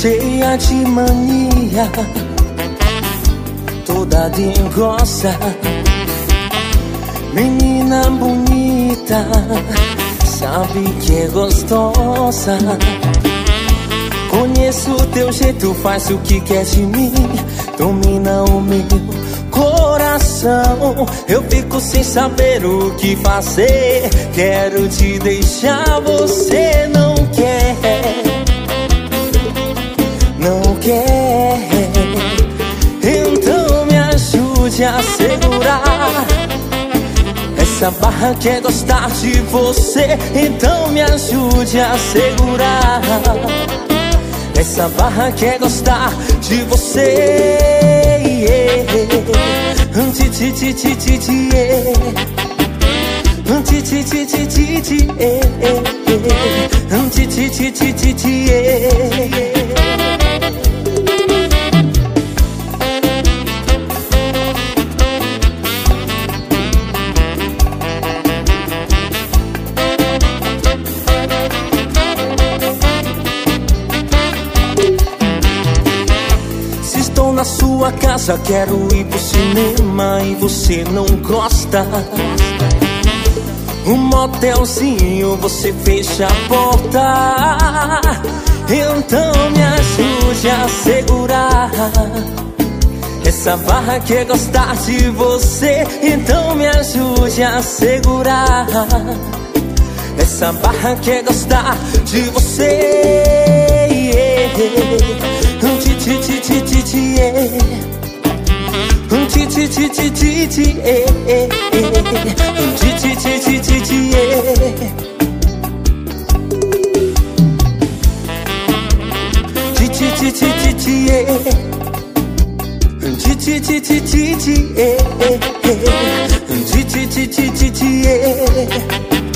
cheia de mania, toda de engrossa. Menina bonita, sabe que é gostosa. Conheço o teu jeito, faz o que quer de mim, domina o meu coração. Eu fico sem saber o que fazer. Quero te deixar, você não segurar. Essa barra quer gostar de você, então me ajude a segurar. Essa barra quer gostar de você. Ti na sua casa, quero ir pro cinema e você não gosta. Um motelzinho, você fecha a porta. Então me ajude a segurar. Essa barra quer gostar de você, então me ajude a segurar. Essa barra quer gostar de você. Yeah GTA. GTA. GTA. GTA.